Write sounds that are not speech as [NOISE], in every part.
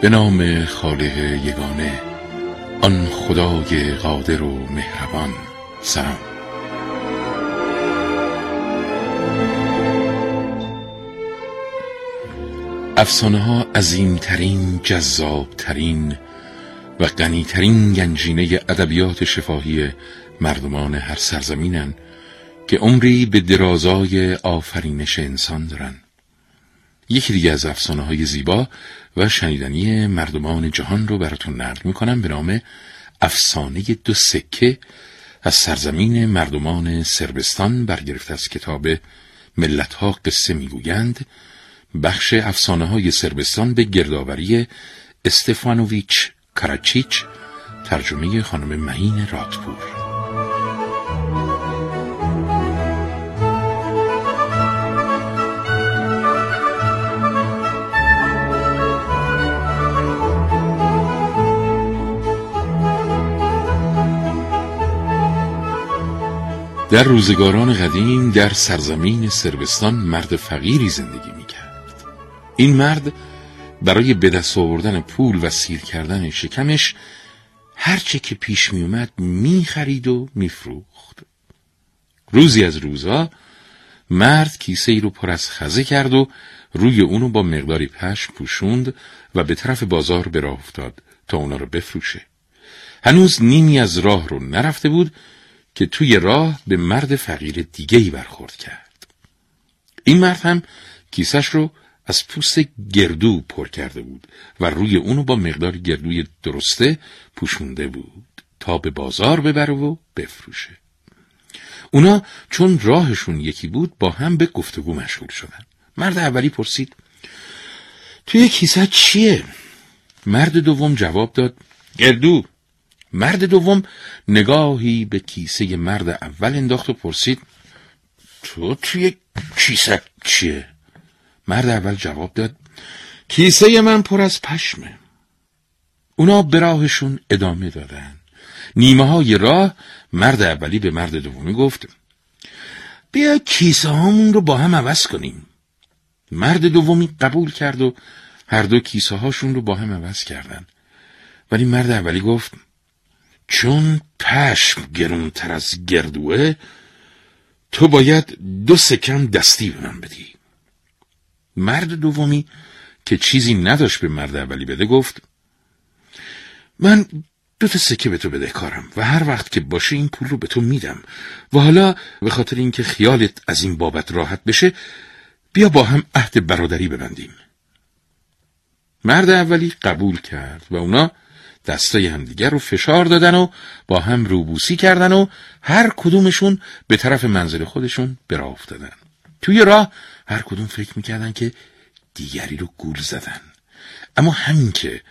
به نام خالق یگانه آن خدای قادر و مهربان سلام. افسانه ها عظیمترین جذابترین و غنیترین گنجینه ادبیات شفاهی مردمان هر سرزمینن که عمری به درازای آفرینش انسان دارن. یکی دیگه از افسانه های زیبا و شنیدنی مردمان جهان رو براتون نقل می‌کنم به نام افسانه دو سکه از سرزمین مردمان سربستان برگرفته از کتاب ملت ها قصه می‌گویند. بخش افسانه های سربستان به گردآوری استفانوویچ کراچیچ ترجمه خانم معین راتپور در روزگاران قدیم در سرزمین سربستان مرد فقیری زندگی می‌کرد. این مرد برای به دست آوردن پول و سیر کردن شکمش هرچه که پیش میومد می‌خرید و میفروخت. روزی از روزها مرد کیسه ای رو پر از خزه کرد و روی اونو با مقداری پشم پوشوند و به طرف بازار به راه افتاد تا اونا رو بفروشه. هنوز نیمی از راه رو نرفته بود که توی راه به مرد فقیر دیگهی برخورد کرد. این مرد هم کیسش رو از پوست گردو پر کرده بود و روی اونو با مقدار گردوی درسته پوشونده بود تا به بازار ببره و بفروشه. اونا چون راهشون یکی بود با هم به گفتگو مشغول شدن. مرد اولی پرسید توی کیسه چیه؟ مرد دوم جواب داد گردو. مرد دوم نگاهی به کیسه مرد اول انداخت و پرسید تو توی کیسه چیه؟ مرد اول جواب داد کیسه من پر از پشمه. اونا به راهشون ادامه دادن. نیمه های راه مرد اولی به مرد دومی گفت بیا کیسه هامون رو با هم عوض کنیم. مرد دومی قبول کرد و هر دو کیسه هاشون رو با هم عوض کردن. ولی مرد اولی گفت چون پشم گرونتر از گردوه تو باید دو سکم دستی به من بدی. مرد دومی که چیزی نداشت به مرد اولی بده گفت من دو تا سکه به تو بده کارم و هر وقت که باشه این پول رو به تو میدم و حالا به خاطر اینکه خیالت از این بابت راحت بشه بیا با هم عهد برادری ببندیم. مرد اولی قبول کرد و اونا دستای همدیگر رو فشار دادن و با هم روبوسی کردن و هر کدومشون به طرف منزل خودشون برا افتادن. توی راه هر کدوم فکر می‌کردن که دیگری رو گول زدن. اما همین که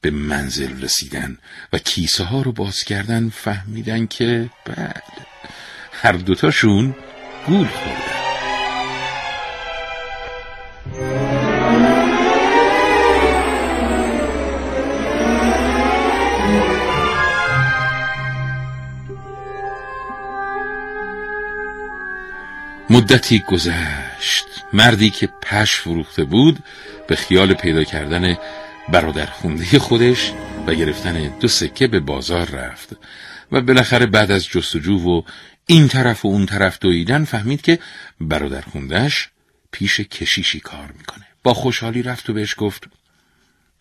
به منزل رسیدن و کیسه ها رو باز کردن فهمیدن که بله هر دوتاشون گول خوردن مدتی گذشت. مردی که پش فروخته بود به خیال پیدا کردن برادر خونده خودش و گرفتن دو سکه به بازار رفت. و بالاخره بعد از جستجو و این طرف و اون طرف دویدن فهمید که برادر خوندهش پیش کشیشی کار می‌کنه. با خوشحالی رفت و بهش گفت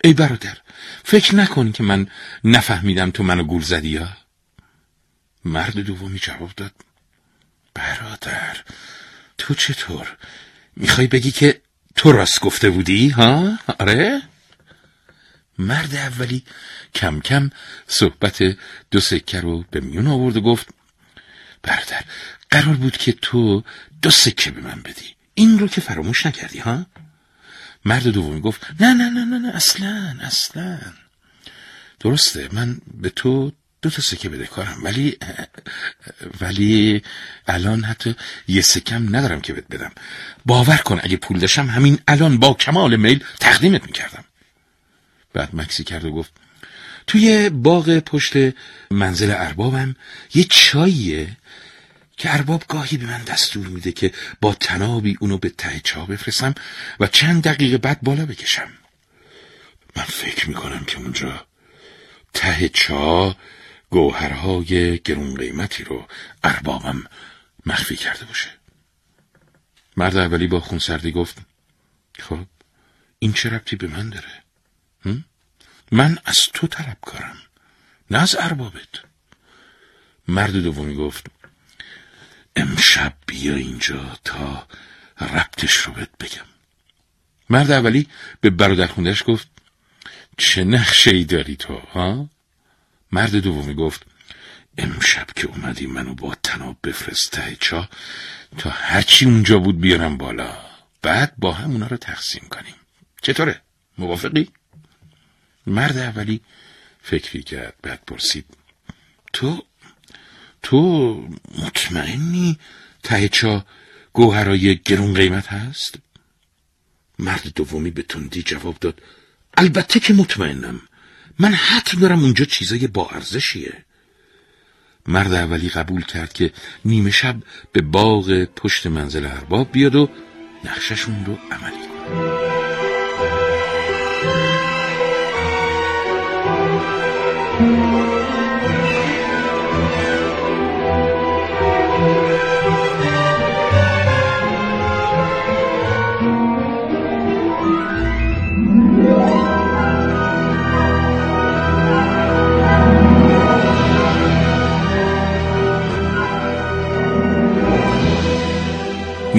ای برادر فکر نکن که من نفهمیدم تو منو گول زدی یا. مرد دومی جواب داد برادر تو چطور؟ می‌خوای بگی که تو راست گفته بودی ها؟ آره؟ مرد اولی کم کم صحبت دو سکه رو به میون آورد و گفت برادر قرار بود که تو دو سکه به من بدی این رو که فراموش نکردی ها؟ مرد دومی گفت نه نه نه نه نه اصلا اصلا درسته من به تو دو تا سکه بده کارم. ولی ولی الان حتی یه سکم ندارم که بهت بدم. باور کن اگه پول داشتم همین الان با کمال میل تقدیمت می‌کردم. بعد مکسی کرد و گفت توی باغ پشت منزل اربابم یه چاییه که ارباب گاهی به من دستور میده که با تنابی اونو به ته چا بفرستم و چند دقیقه بعد بالا بکشم. من فکر می‌کنم که اونجا ته چا گوهرهای گرون قیمتی رو اربابم مخفی کرده باشه. مرد اولی با خونسردی گفت خب این چه ربطی به من داره؟ من از تو طلب کارم نه از اربابت. مرد دومی گفت امشب بیا اینجا تا ربطش رو بهت بگم. مرد اولی به برادر خوندش گفت چه نقشه ای داری تو ها؟ مرد دومی گفت امشب که اومدی منو با تناب بفرست ته چا تا هرچی اونجا بود بیارم بالا بعد با هم اونا رو تقسیم کنیم چطوره؟ موافقی؟ مرد اولی فکری کرد بعد پرسید تو تو مطمئنی ته چا گوهرای گرون قیمت هست؟ مرد دومی به تندی جواب داد البته که مطمئنم من حتی دارم اونجا چیزای با ارزشیه. مرد اولی قبول کرد که نیمه شب به باغ پشت منزل ارباب بیاد و نقششون رو عملی کنه.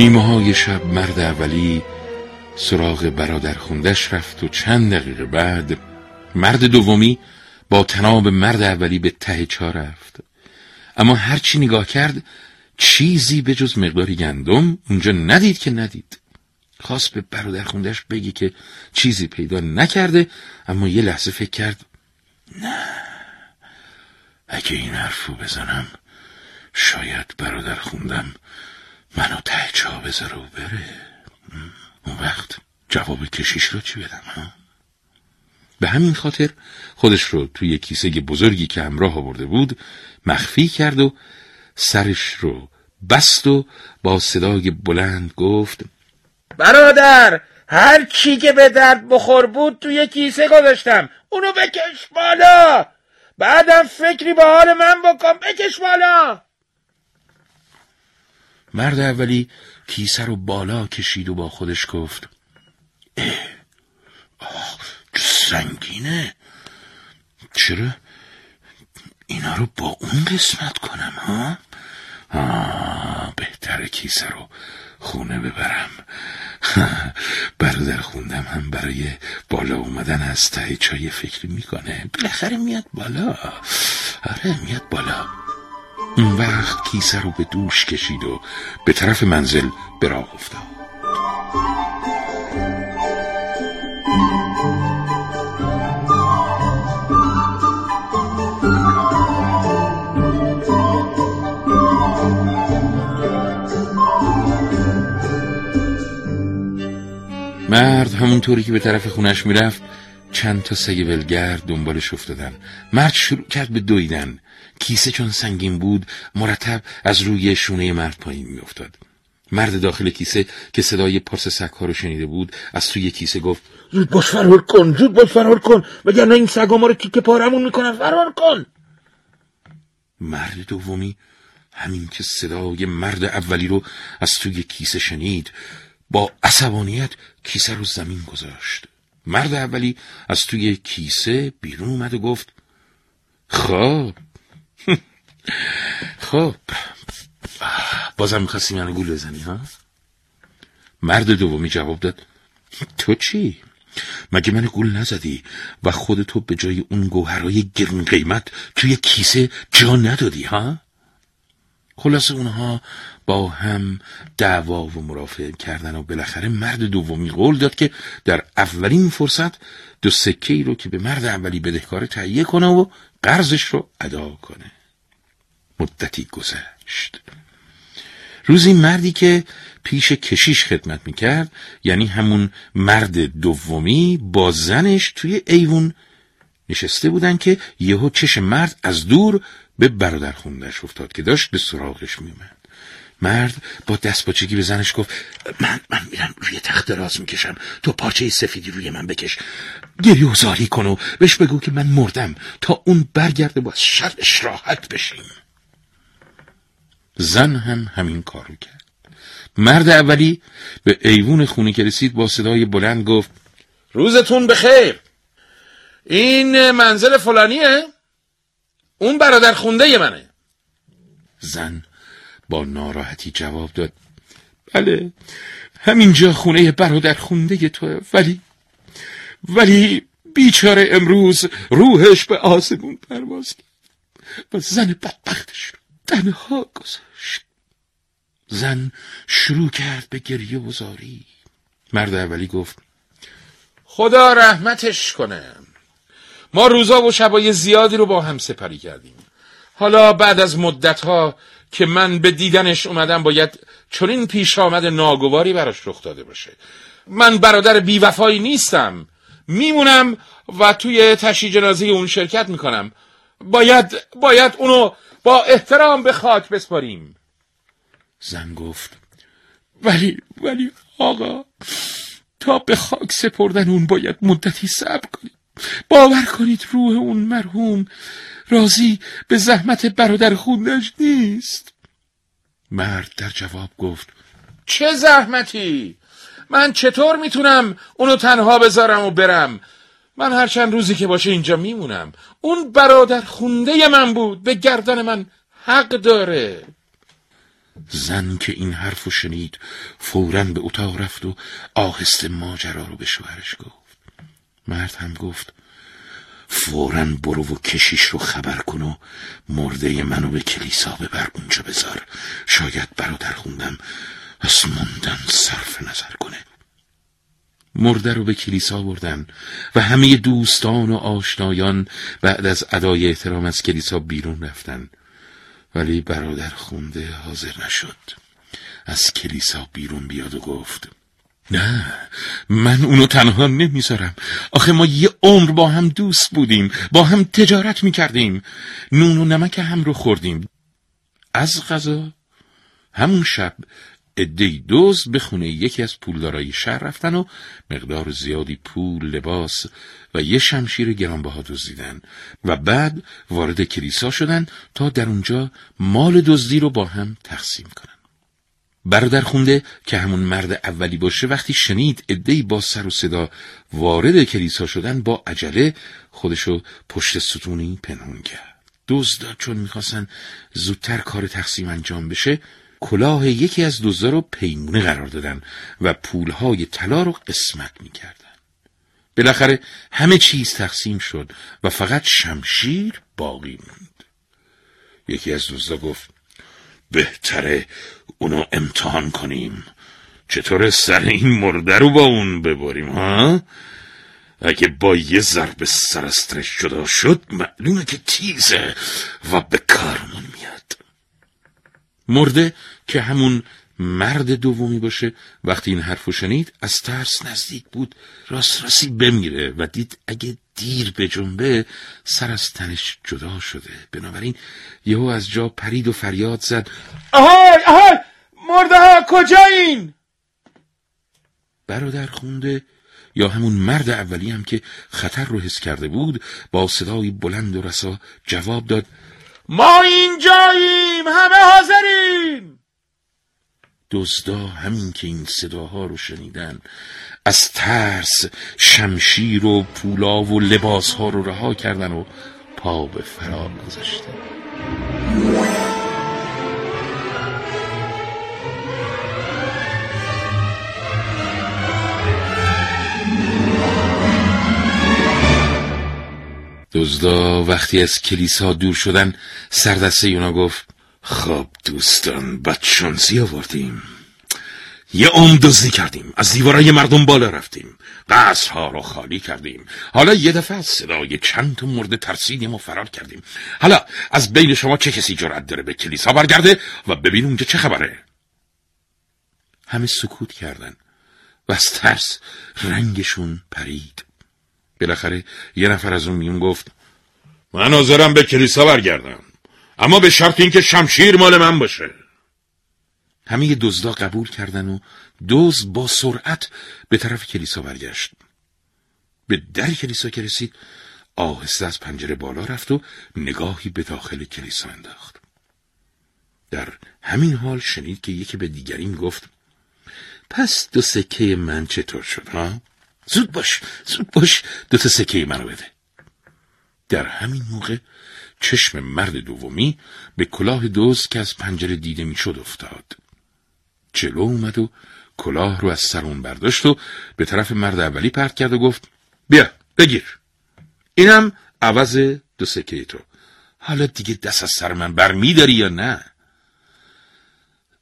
نیمه های شب مرد اولی سراغ برادر خوندش رفت و چند دقیقه بعد مرد دومی با تناب مرد اولی به ته چا رفت. اما هرچی نگاه کرد چیزی به جز مقداری گندم اونجا ندید که ندید. خواست به برادر خوندش بگی که چیزی پیدا نکرده اما یه لحظه فکر کرد نه اگه این حرفو بزنم شاید برادر خوندم منو ته چا بذاره و بره. اون وقت جواب کشیش رو چی بدم ها؟ به همین خاطر خودش رو توی کیسه بزرگی که همراه آورده بود مخفی کرد و سرش رو بست و با صدای بلند گفت برادر هر چی که به درد بخور بود توی کیسه گذاشتم. اونو بکش بالا. بعدم فکری به حال من بکن بکش بالا. مرد اولی کیسه رو بالا کشید و با خودش گفت آه سنگینه. چرا؟ اینا رو با اون قسمت کنم ها؟ آه بهتر کیسه رو خونه ببرم. [LAUGHS] برادر خوندم هم برای بالا اومدن از ته چای فکری می‌کنه. بالاخره میاد بالا. آره میاد بالا. اون وقت کیسه رو به دوش کشید و به طرف منزل به راه افتاد. مرد همونطوری که به طرف خونش می‌رفت چند تا سگ ولگرد دنبالش افتادن. مرد شروع کرد به دویدن. کیسه چون سنگین بود مرتب از روی شونه مرد پایین میافتاد. مرد داخل کیسه که صدای پارس سگها رو شنیده بود از توی کیسه گفت زود باش فرار کن زود باش فرار کن. وگرنه این سگا ما رو تیکه پارمون می‌کنن فرار کن. مرد دومی همین که صدای مرد اولی رو از توی کیسه شنید با عصبانیت کیسه رو زمین گذاشت. مرد اولی از توی کیسه بیرون اومد و گفت خب. [LAUGHS] خب. بازم می‌خواستی منو گول بزنی ها؟ مرد دومی جواب داد تو چی؟ مگه من گول نزدی و خودتو به جای اون گوهرهای گرون قیمت توی کیسه جا ندادی ها؟ خلاص اونها با هم دعوا و مرافعه کردن و بالاخره مرد دومی قول داد که در اولین فرصت دو سکه ای رو که به مرد اولی بدهکار تهیه کنه و قرضش رو ادا کنه. مدتی گذشت. روزی مردی که پیش کشیش خدمت می‌کرد یعنی همون مرد دومی با زنش توی ایوون نشسته بودن که یهو چش مرد از دور به برادر خوندش افتاد که داشت به سراغش میومد مرد با دست باچگی به زنش گفت من من میرم روی تخت دراز می‌کشم. تو پارچه سفیدی روی من بکش. گریه و زاری کن و بهش بگو که من مردم. تا اون برگرده با شرش راحت بشیم. زن هم همین کارو کرد. مرد اولی به ایوون خونه که رسید با صدای بلند گفت روزتون بخیر. این منزل فلانیه؟ اون برادر خونده منه. زن با ناراحتی جواب داد. بله همینجا خونه برادر خونده تو ولی ولی بیچاره امروز روحش به آسمون پرواز کرد. و زن بدبختش رو تنها گذاشت. زن شروع کرد به گریه و زاری. مرد اولی گفت خدا رحمتش کنه. ما روزا و شبای زیادی رو با هم سپری کردیم. حالا بعد از مدتها که من به دیدنش اومدم باید چنین پیش آمد ناگواری براش رخ داده باشه. من برادر بیوفایی نیستم. میمونم و توی تشی جنازه اون شرکت می‌کنم. باید باید اونو با احترام به خاک بسپاریم. زن گفت ولی ولی آقا تا به خاک سپردن اون باید مدتی صبر کنید باور کنید روح اون مرحوم راضی به زحمت برادر خوندش نیست. مرد در جواب گفت چه زحمتی؟ من چطور می‌تونم اونو تنها بذارم و برم؟ من هر چند روزی که باشه اینجا میمونم. اون برادر خونده من بود به گردن من حق داره. زن که این حرفو شنید فورا به اتاق رفت و آهسته ماجرا رو به شوهرش گفت. مرد هم گفت فورا برو و کشیش رو خبر کن و مرده منو به کلیسا ببر اونجا بذار. شاید برادر خوندم از موندن صرف نظر کنه. مرده رو به کلیسا بردن و همه دوستان و آشنایان بعد از ادای احترام از کلیسا بیرون رفتن. ولی برادر خونده حاضر نشد. از کلیسا بیرون بیاد و گفت نه من اونو تنها نمی‌ذارم. آخه ما یه عمر با هم دوست بودیم با هم تجارت می‌کردیم. نون و نمک هم رو خوردیم. از غذا همون شب ادهی دوز به خونه یکی از پولدارای شهر رفتن و مقدار زیادی پول، لباس و یه شمشیر گرانبها دزدیدن و بعد وارد کلیسا شدن تا در اونجا مال دزدی رو با هم تقسیم کنن. برادر خونده که همون مرد اولی باشه وقتی شنید ادهی با سر و صدا وارد کلیسا شدن با عجله خودشو پشت ستونی پنهون کرد. دزدا چون می‌خواستن زودتر کار تقسیم انجام بشه کلاه یکی از دزدا رو پیمونه قرار دادن و پولهای طلا رو قسمت می‌کردن بالاخره همه چیز تقسیم شد و فقط شمشیر باقی موند یکی از دزدا گفت بهتره اونو امتحان کنیم چطور سر این مرده رو با اون ببریم ها؟ اگه با یه ضرب سرسترش جدا شد معلومه که تیزه و به کارمون میاد مرده که همون مرد دومی باشه. وقتی این حرفو شنید از ترس نزدیک بود. راست راستی بمیره و دید اگه دیر به جنبه سر از تنش جدا شده. بنابراین یهو از جا پرید و فریاد زد. آهای! آهای! مرده ها کجایین؟ برادر خونده یا همون مرد اولی هم که خطر رو حس کرده بود با صدای بلند و رسا جواب داد. ما اینجاییم همه حاضریم دزدا همین که این صداها رو شنیدن از ترس شمشیر و پولا و لباسها رو رها کردن و پا به فرار گذاشتن. دزدا وقتی از کلیسا دور شدن سردسته اونا گفت خب دوستان بدشانسی آوردیم. یه عمر دزدی کردیم. از دیوارای مردم بالا رفتیم. قصرها رو خالی کردیم. حالا یه دفعه از صدای چند تا مرد ترسیدیم و فرار کردیم. حالا از بین شما چه کسی جرأت داره به کلیسا برگرده و ببین اونجا چه خبره؟ همه سکوت کردن و از ترس رنگشون پرید. بالاخره یه نفر از اون میون گفت من حاضرم به کلیسا برگردم. اما به شرط اینکه شمشیر مال من باشه. همه دزدا قبول کردن و دوز با سرعت به طرف کلیسا برگشت. به در کلیسا که رسید آهسته از پنجره بالا رفت و نگاهی به داخل کلیسا انداخت. در همین حال شنید که یکی به دیگری گفت پس دو سکه من چطور شد ها؟ زود باش زود باش دو تا سکه منو بده. در همین موقع چشم مرد دومی به کلاه دوز که از پنجره دیده می‌شد افتاد. جلو اومد و کلاه رو از سرون برداشت و به طرف مرد اولی پرت کرد و گفت بیا بگیر. اینم عوض دو سکه تو. حالا دیگه دست از سر من بر میداری یا نه؟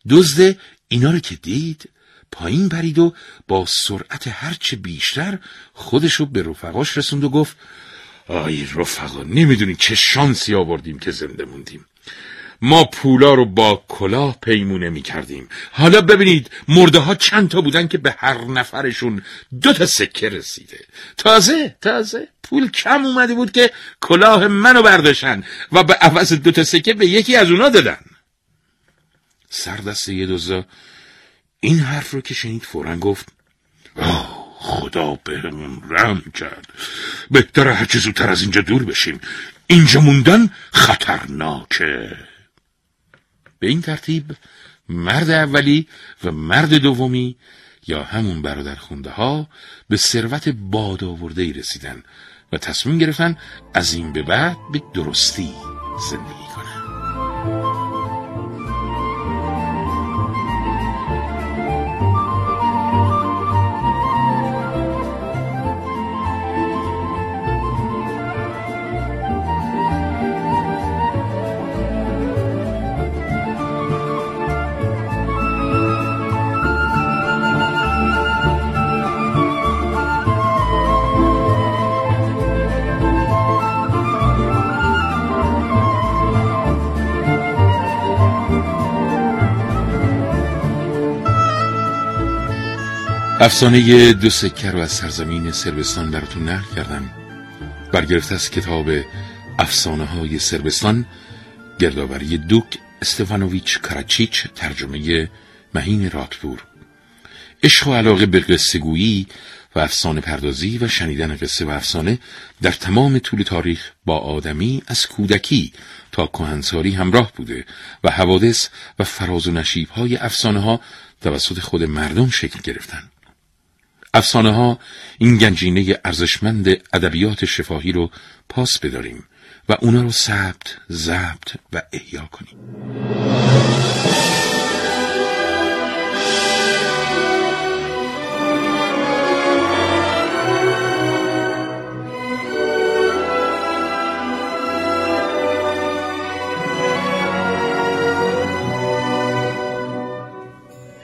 دزده اینا رو که دید پایین برید و با سرعت هرچه بیشتر خودشو به رفقاش رسوند و گفت آی رفقا نمی‌دونی چه شانسی آوردیم که زنده موندیم. ما پولا رو با کلاه پیمونه می کردیم حالا ببینید مرده ها چند تا بودن که به هر نفرشون دو تا سکه رسیده. تازه تازه پول کم اومده بود که کلاه منو برداشتن و به عوض دو تا سکه به یکی از اونا دادن. سردسته یه دوزا این حرف رو که شنید فورا گفت آه خدا بهمون رم کرد. بهتره هرچه زودتر از اینجا دور بشیم. اینجا موندن خطرناکه. به این ترتیب مرد اولی و مرد دومی یا همون برادر خونده ها به ثروت باد آورده رسیدن و تصمیم گرفتن از این به بعد به درستی زندگی افسانه دو سکر رو از سرزمین سربستان براتون نقل کردم. برگرفته از کتاب افسانه های سربستان گردآوری دوک استفانوویچ کراچیچ ترجمه مهین راتپور. عشق و علاقه به قصه و افسانه پردازی و شنیدن قصه و افسانه در تمام طول تاریخ با آدمی از کودکی تا کهنساری همراه بوده و حوادث و فراز و نشیب های افسانه ها توسط خود مردم شکل گرفتن. افسانه ها این گنجینه ارزشمند ادبیات شفاهی رو پاس بداریم و اونا رو ثبت، ضبط و احیا کنیم.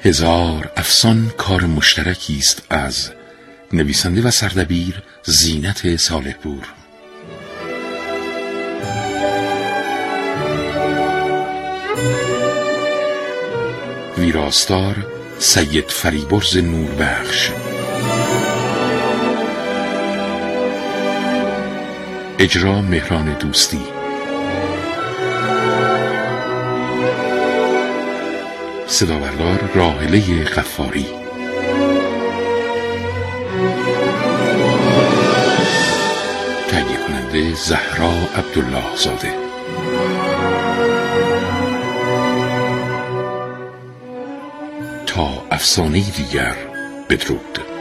هزار افسان کار مشترکی است از نویسنده و سردبیر زینت صالح پور ویراستار سید فریبرز نوربخش. اجرا مهران دوستی. صداوردار راهله غفاری. تهیه کننده زهرا عبدالله زاده. تا افسانه دیگر بدرود.